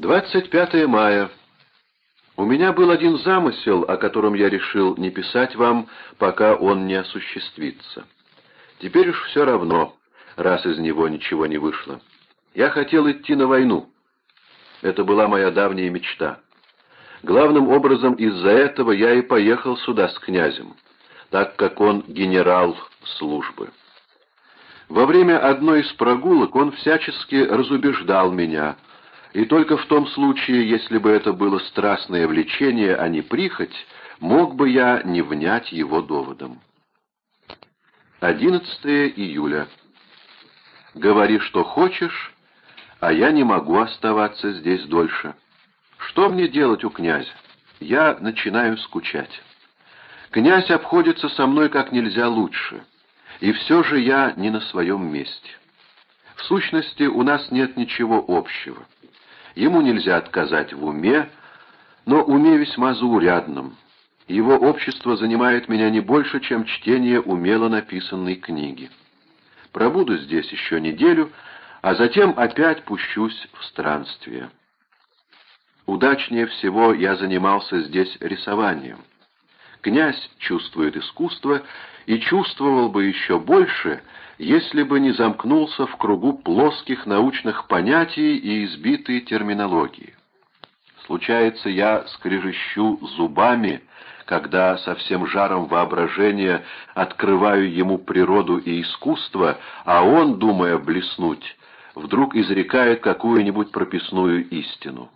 25 мая. У меня был один замысел, о котором я решил не писать вам, пока он не осуществится. Теперь уж все равно, раз из него ничего не вышло. Я хотел идти на войну. Это была моя давняя мечта. Главным образом из-за этого я и поехал сюда с князем, так как он генерал службы. Во время одной из прогулок он всячески разубеждал меня, и только в том случае, если бы это было страстное влечение, а не прихоть, мог бы я не внять его доводом. 11 июля. Говори, что хочешь, а я не могу оставаться здесь дольше. Что мне делать у князя? Я начинаю скучать. Князь обходится со мной как нельзя лучше, и все же я не на своем месте. В сущности, у нас нет ничего общего. Ему нельзя отказать в уме, но уме весьма заурядном. Его общество занимает меня не больше, чем чтение умело написанной книги. Пробуду здесь еще неделю, а затем опять пущусь в странствие. Удачнее всего я занимался здесь рисованием. Князь чувствует искусство и чувствовал бы еще больше, если бы не замкнулся в кругу плоских научных понятий и избитой терминологии. Случается, я скрежещу зубами, когда со всем жаром воображения открываю ему природу и искусство, а он, думая блеснуть, вдруг изрекает какую-нибудь прописную истину.